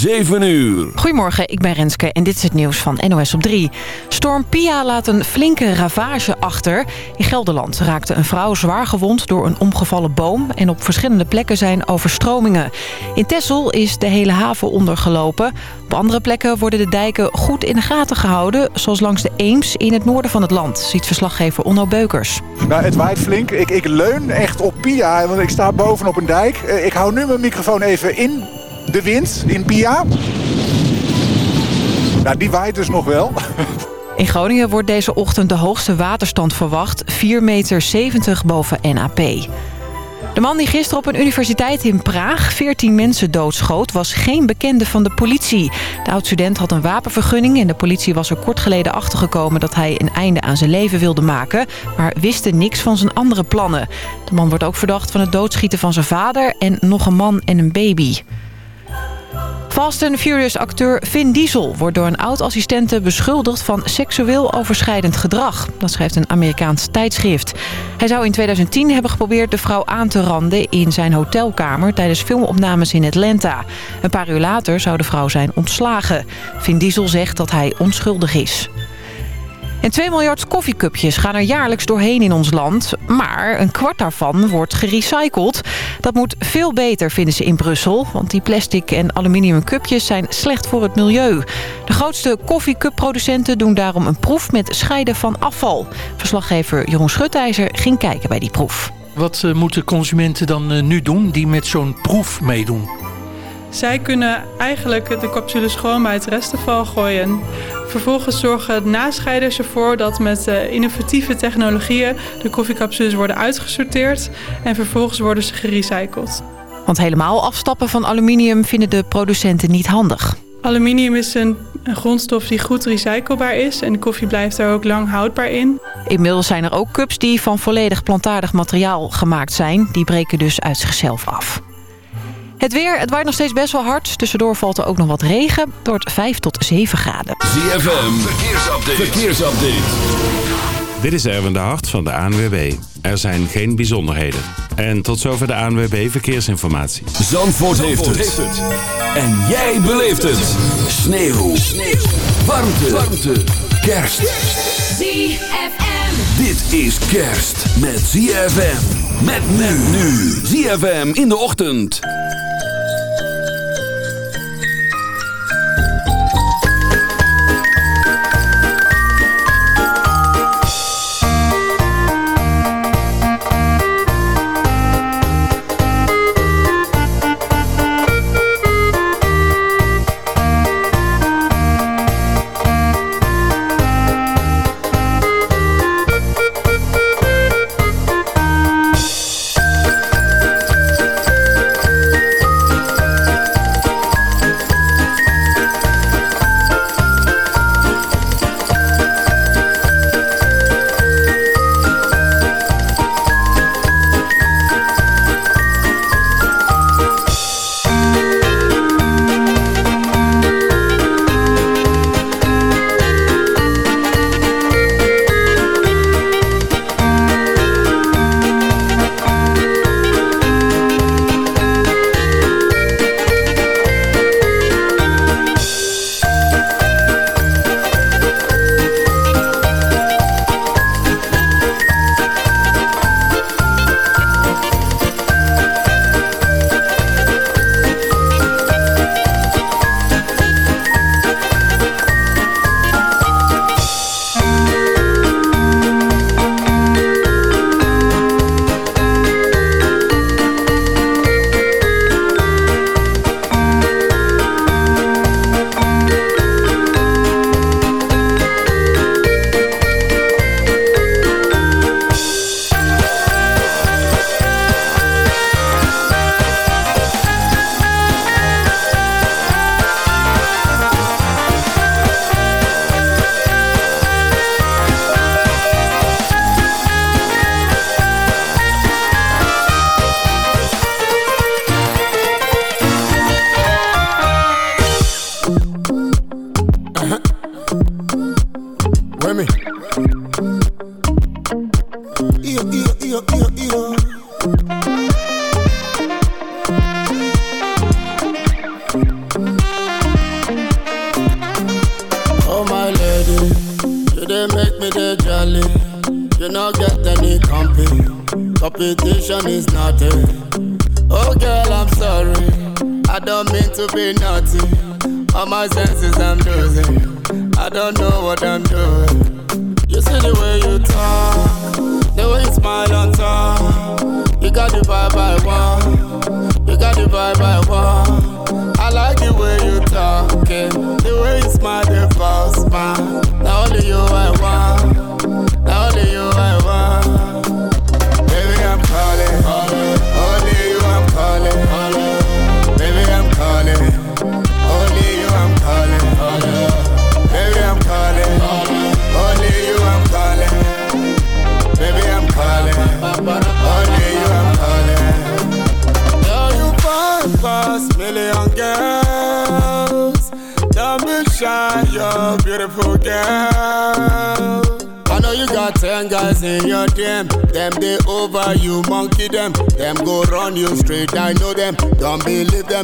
7 uur. Goedemorgen, ik ben Renske en dit is het nieuws van NOS op 3. Storm Pia laat een flinke ravage achter. In Gelderland raakte een vrouw zwaar gewond door een omgevallen boom... en op verschillende plekken zijn overstromingen. In Texel is de hele haven ondergelopen. Op andere plekken worden de dijken goed in de gaten gehouden... zoals langs de Eems in het noorden van het land, ziet verslaggever Onno Beukers. Nou, het waait flink. Ik, ik leun echt op Pia, want ik sta bovenop een dijk. Eh, Ik hou nu mijn microfoon even in de wind, in Pia. Nou, die waait dus nog wel. In Groningen wordt deze ochtend de hoogste waterstand verwacht. 4,70 meter boven NAP. De man die gisteren op een universiteit in Praag 14 mensen doodschoot... was geen bekende van de politie. De oud-student had een wapenvergunning... en de politie was er kort geleden achtergekomen... dat hij een einde aan zijn leven wilde maken... maar wisten niks van zijn andere plannen. De man wordt ook verdacht van het doodschieten van zijn vader... en nog een man en een baby. Fast and Furious acteur Vin Diesel wordt door een oud-assistente beschuldigd van seksueel overschrijdend gedrag. Dat schrijft een Amerikaans tijdschrift. Hij zou in 2010 hebben geprobeerd de vrouw aan te randen in zijn hotelkamer tijdens filmopnames in Atlanta. Een paar uur later zou de vrouw zijn ontslagen. Vin Diesel zegt dat hij onschuldig is. En 2 miljard koffiecupjes gaan er jaarlijks doorheen in ons land. Maar een kwart daarvan wordt gerecycled. Dat moet veel beter, vinden ze in Brussel. Want die plastic en aluminium cupjes zijn slecht voor het milieu. De grootste koffiecup-producenten doen daarom een proef met scheiden van afval. Verslaggever Jeroen Schutijzer ging kijken bij die proef. Wat eh, moeten consumenten dan eh, nu doen die met zo'n proef meedoen? Zij kunnen eigenlijk de capsules gewoon bij het restafval gooien. Vervolgens zorgen nascheiders ervoor dat met eh, innovatieve technologieën de koffiecapsules worden uitgesorteerd en vervolgens worden ze gerecycled. Want helemaal afstappen van aluminium vinden de producenten niet handig. Aluminium is een, een grondstof die goed recyclebaar is en de koffie blijft er ook lang houdbaar in. Inmiddels zijn er ook cups die van volledig plantaardig materiaal gemaakt zijn. Die breken dus uit zichzelf af. Het weer, het waait nog steeds best wel hard. Tussendoor valt er ook nog wat regen. Het wordt 5 tot 7 graden. ZFM, verkeersupdate. verkeersupdate. Dit is Erwin de Hart van de ANWB. Er zijn geen bijzonderheden. En tot zover de ANWB Verkeersinformatie. Zandvoort, heeft, het. En jij beleeft het. Sneeuw. Sneeuw. Warmte. Warmte. Kerst. ZFM. Dit is kerst met ZFM. Met men nu. ZFM in de ochtend.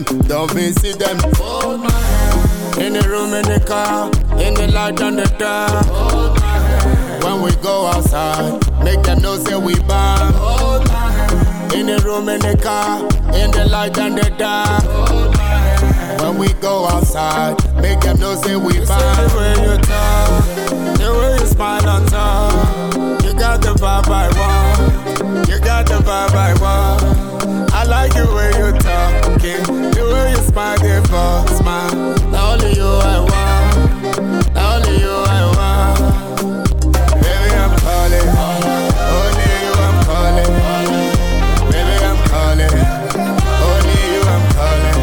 Them. Don't visit them. Hold my hand. In the room, in the car, in the light on the dark. Hold my hand. When we go outside, make them know say we bomb. Hold my hand. In the room, in the car, in the light and the dark. Hold my hand. When we go outside, make them know say we bomb. The way you talk, the way you smile on top, you got the vibe I want. You got the vibe I want. I like the way you talking, smile, only you I want. Only you I want. Baby, I'm calling. Only you I'm calling. Baby, I'm calling. Only you I'm calling.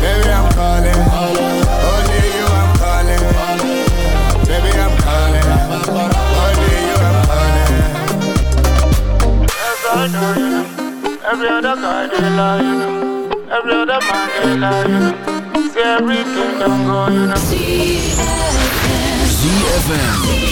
Baby, I'm calling. Only you I'm calling. I'm you I'm calling. Every other guy they lie, you know. Every other man they lie, you know. See everything don't go, you know. ZFM.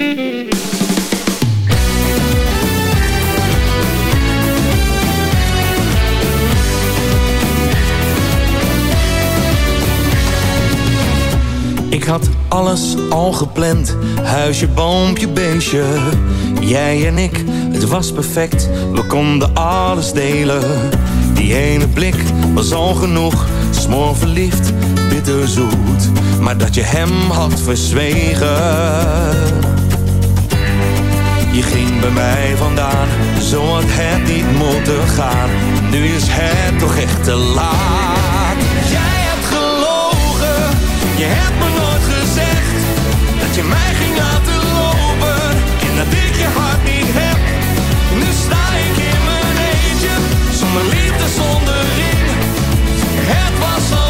Ik had alles al gepland, huisje, boompje, beestje. Jij en ik, het was perfect, we konden alles delen. Die ene blik was al genoeg, smoor verliefd, bitterzoet. Maar dat je hem had verzwegen. Je ging bij mij vandaan, zo had het niet moeten gaan. Nu is het toch echt te laat. Jij hebt gelogen, je hebt me nooit gezegd dat je mij ging laten lopen. En dat ik je hart niet heb. Nu sta ik in mijn eentje, zonder liefde, zonder ring. Het was al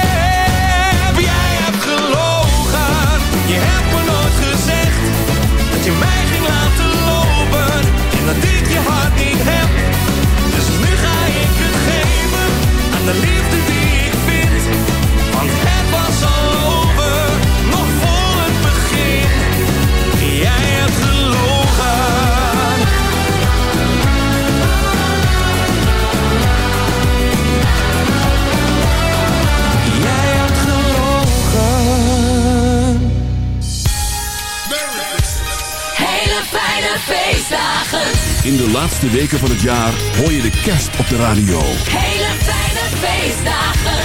Feestdagen. In de laatste weken van het jaar hoor je de kerst op de radio. Hele fijne feestdagen.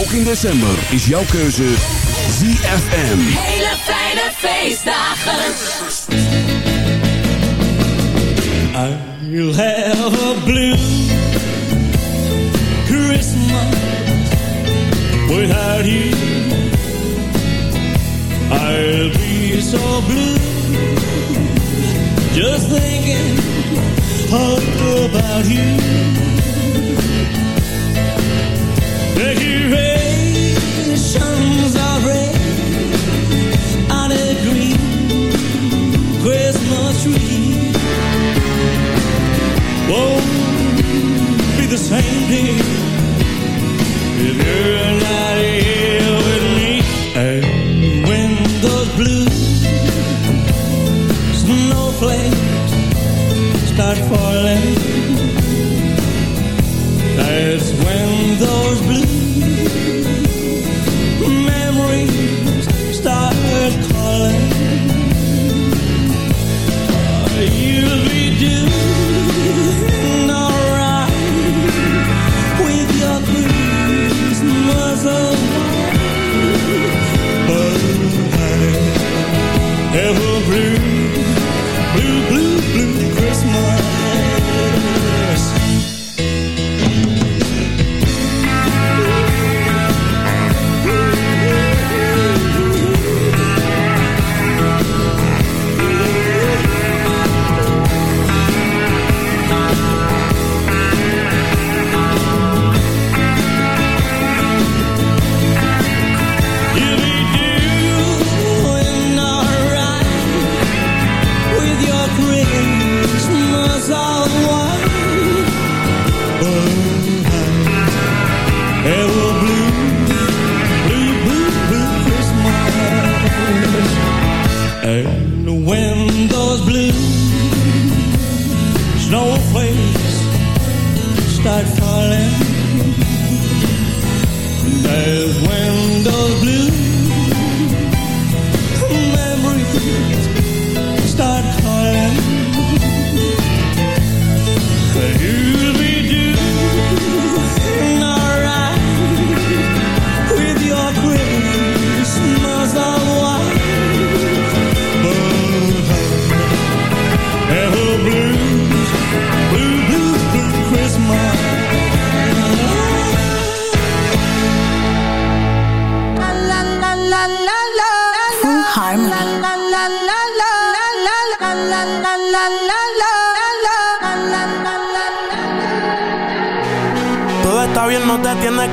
Ook in december is jouw keuze ZFM. Hele fijne feestdagen. I'll have a blue Christmas without you. I'll be so blue just thinking about you. Decorations are red on a green Christmas tree won't be the same day if you're not here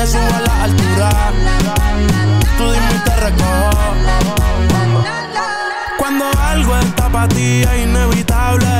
te subo a la altura. Tú dime y te. Cuando algo está para ti es inevitable,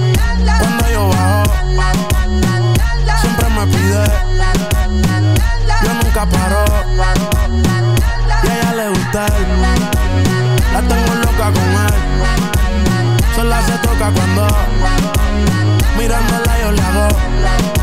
Siempre me pide. Yo nunca paro. Y a ella le gusta él. La tengo loca con él. Sola se toca cuando mirándola yo le hago.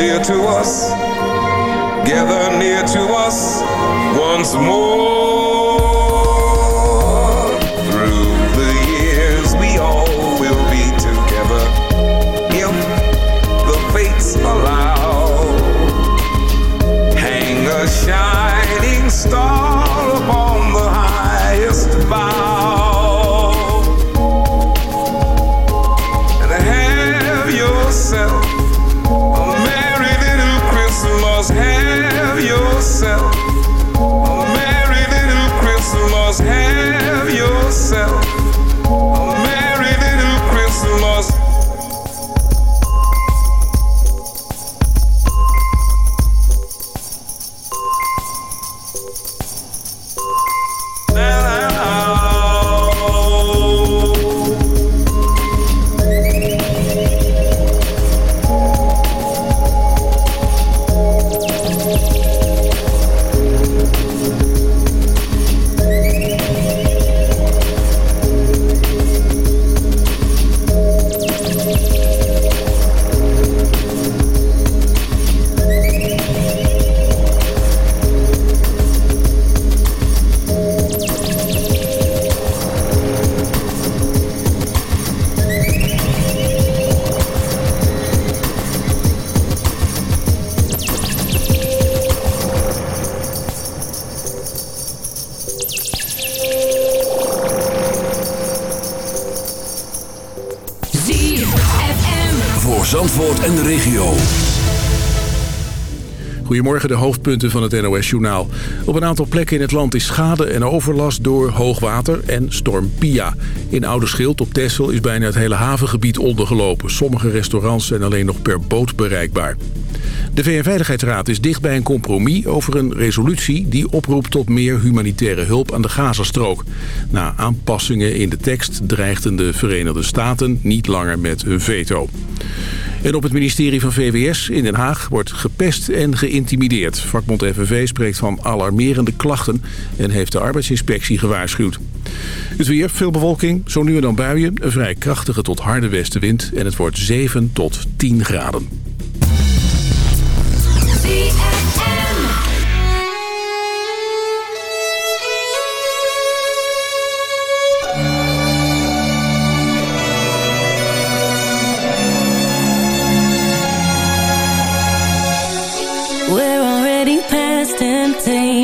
Dear to us, gather near to us once more. Goedemorgen, de hoofdpunten van het NOS-journaal. Op een aantal plekken in het land is schade en overlast door hoogwater en storm Pia. In Oude Schild op Texel is bijna het hele havengebied ondergelopen. Sommige restaurants zijn alleen nog per boot bereikbaar. De VN-veiligheidsraad is dicht bij een compromis over een resolutie... die oproept tot meer humanitaire hulp aan de Gazastrook. Na aanpassingen in de tekst dreigden de Verenigde Staten niet langer met een veto. En op het ministerie van VWS in Den Haag wordt gepest en geïntimideerd. Vakbond FNV spreekt van alarmerende klachten en heeft de arbeidsinspectie gewaarschuwd. Het weer, veel bewolking, zo nu en dan buien, een vrij krachtige tot harde westenwind en het wordt 7 tot 10 graden.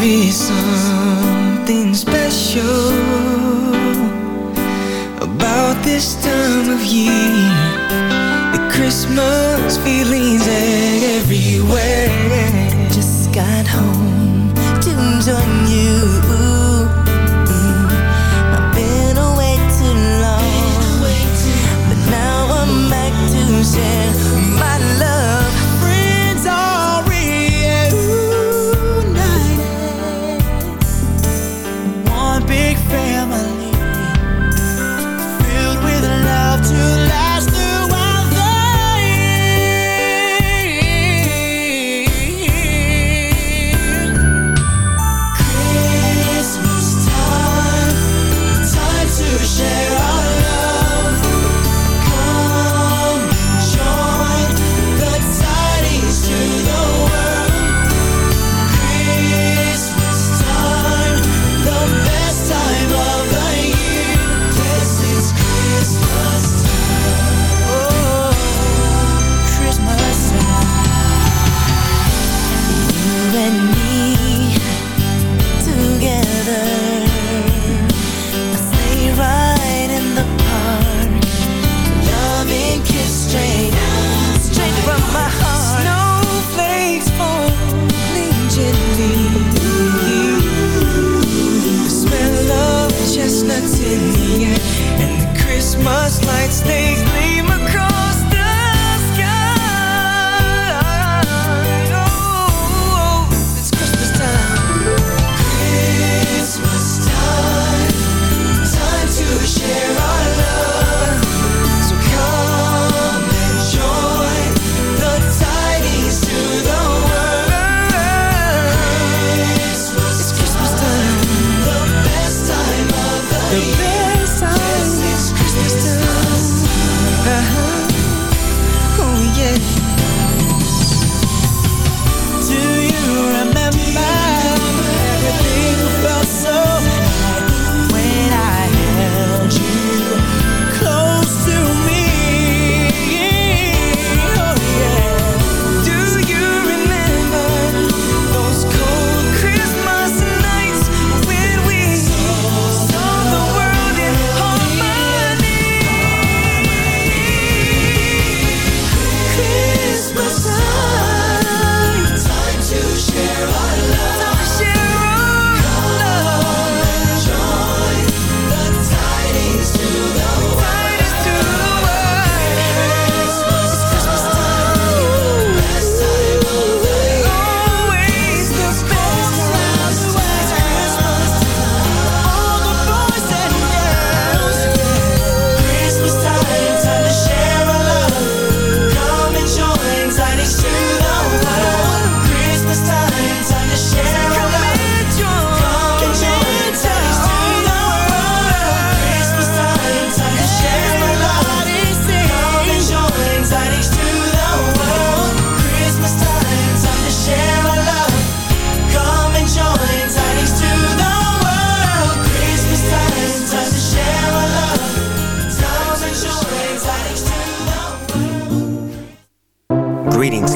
be something special About this time of year. The Christmas feeling's everywhere. Just got home to join you. I've been away too long But now I'm back to share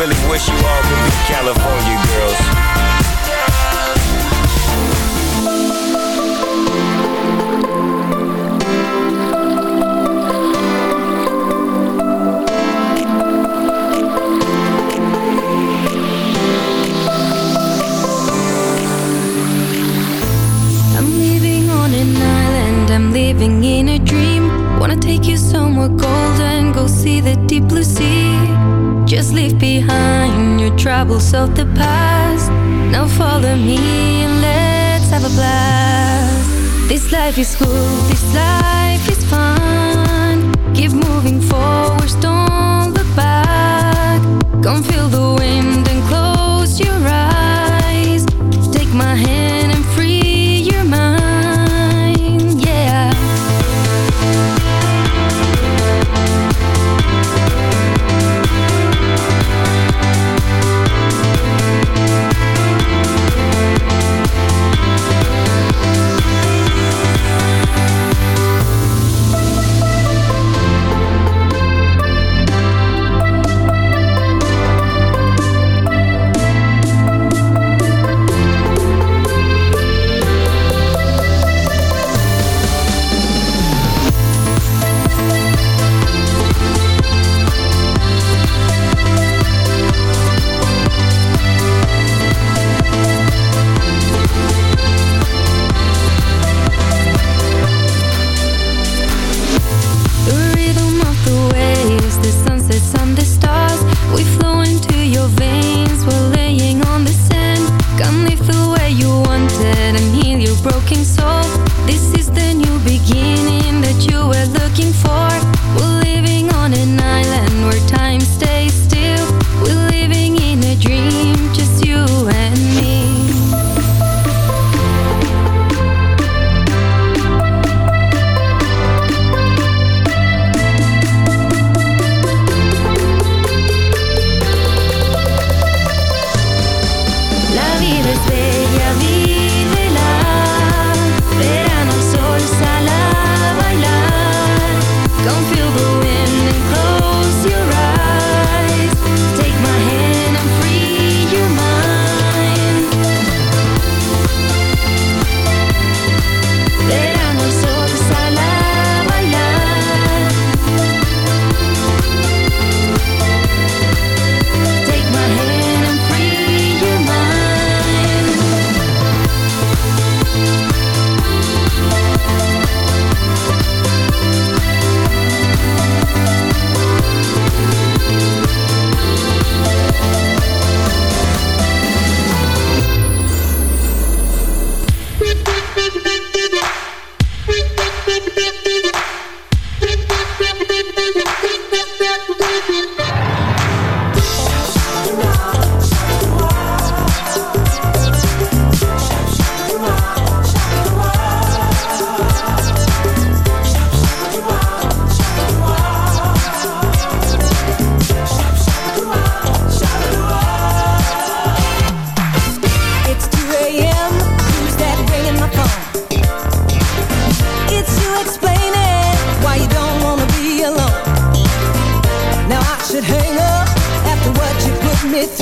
Really wish you all could be California girls. I'm living on an island, I'm living in a dream. Wanna take you somewhere golden, go see the deep blue sea. Troubles of the past. Now follow me and let's have a blast. This life is good, this life is fun. Keep moving forward, don't look back. Come feel the wind and close looking for There's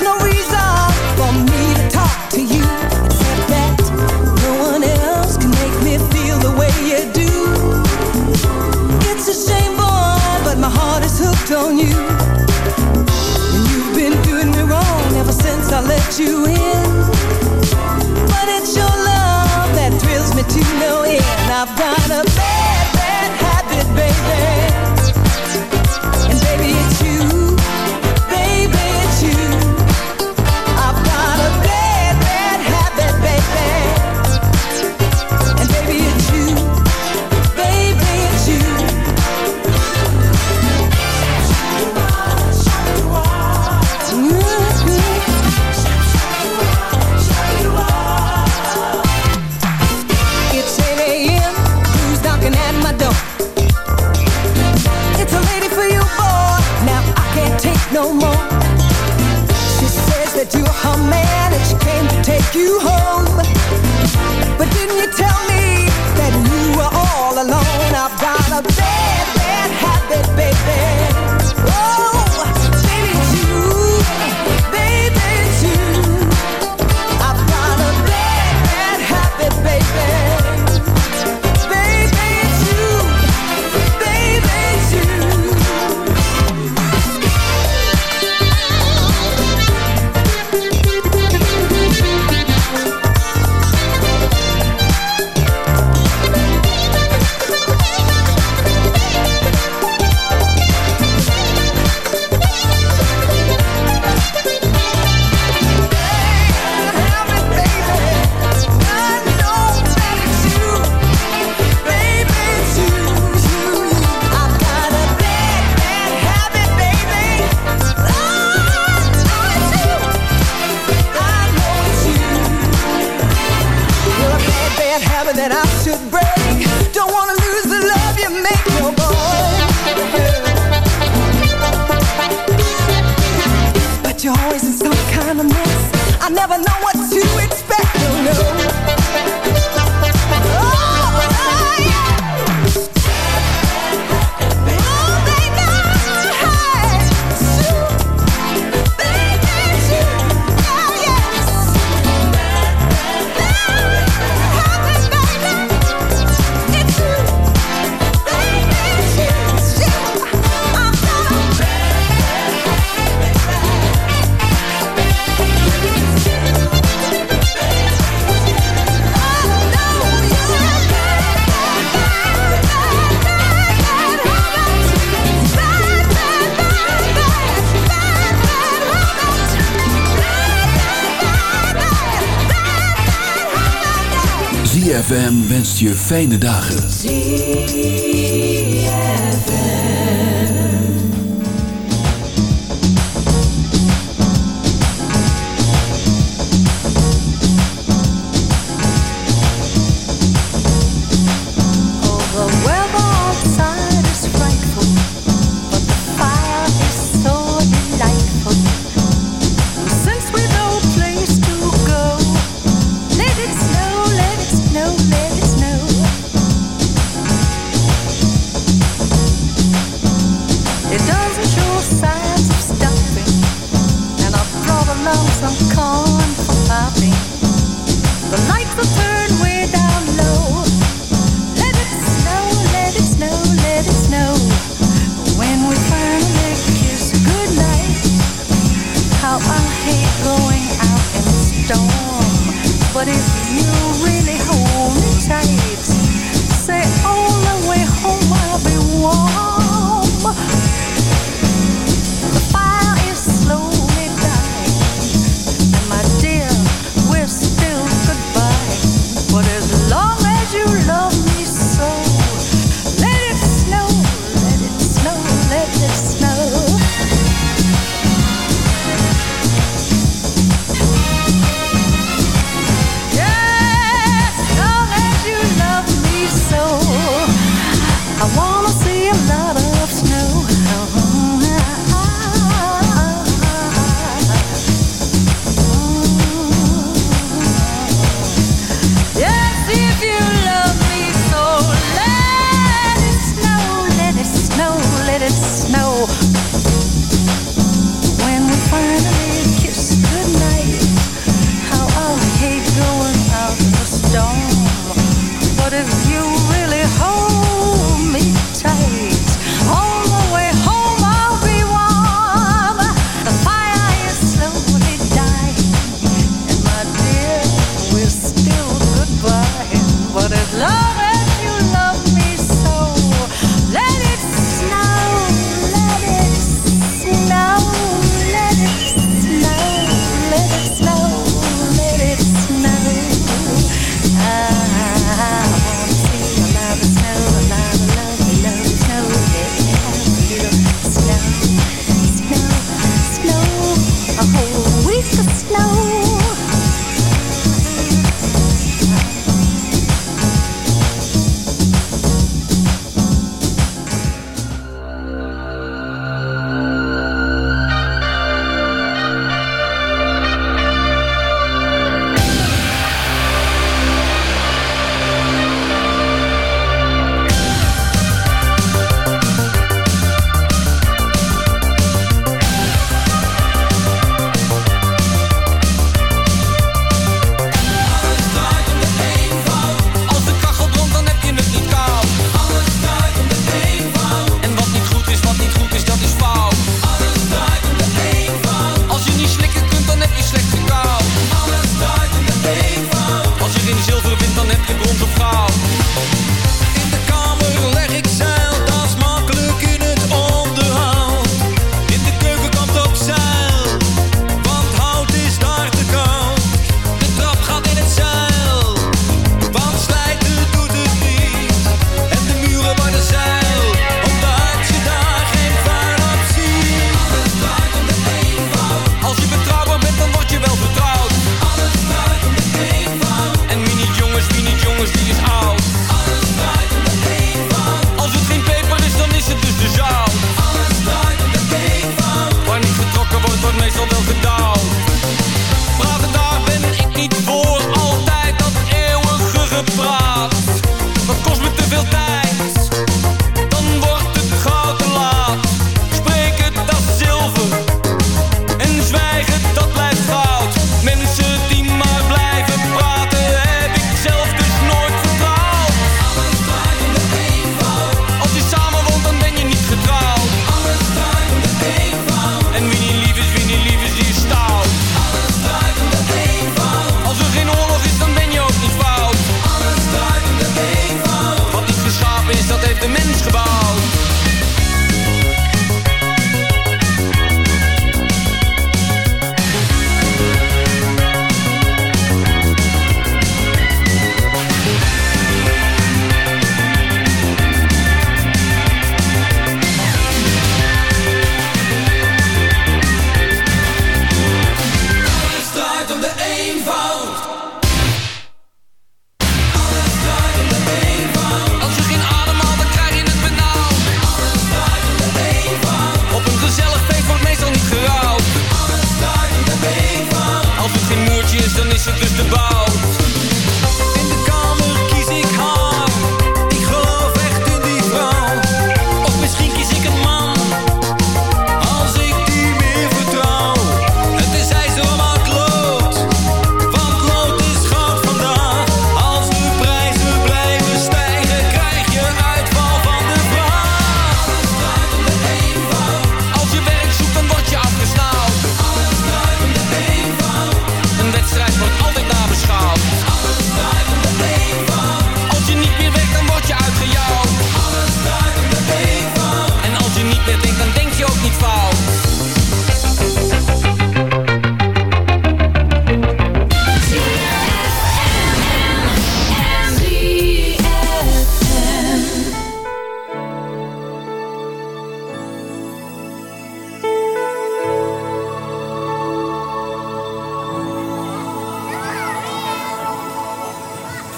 no reason for me to talk to you, except that no one else can make me feel the way you do. It's a shame, boy, but my heart is hooked on you. You've been doing me wrong ever since I let you in. But it's your love that thrills me to no end. I've got a fijne dagen.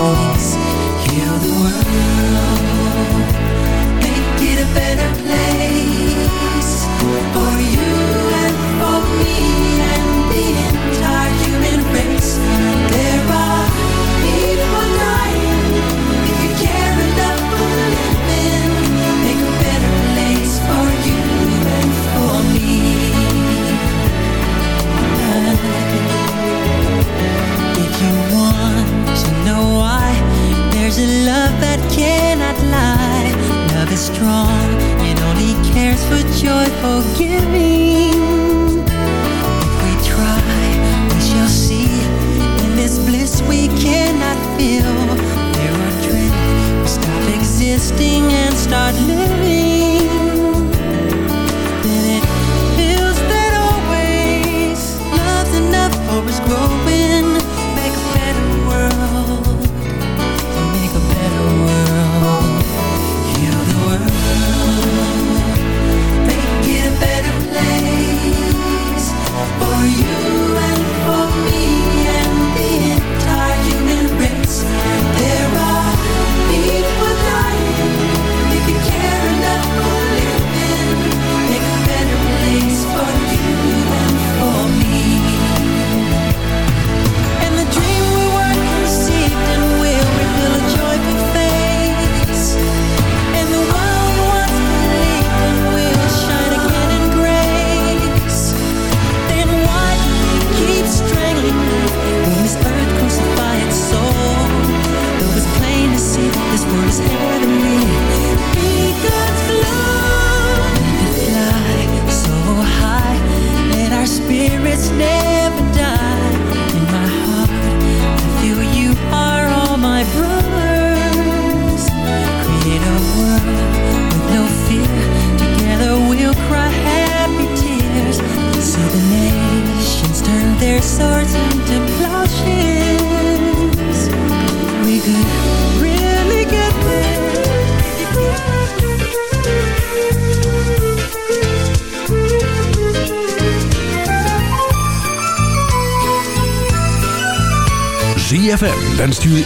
voice, heal the world, make it a better place. that cannot lie. Love is strong and only cares for joy, forgiving.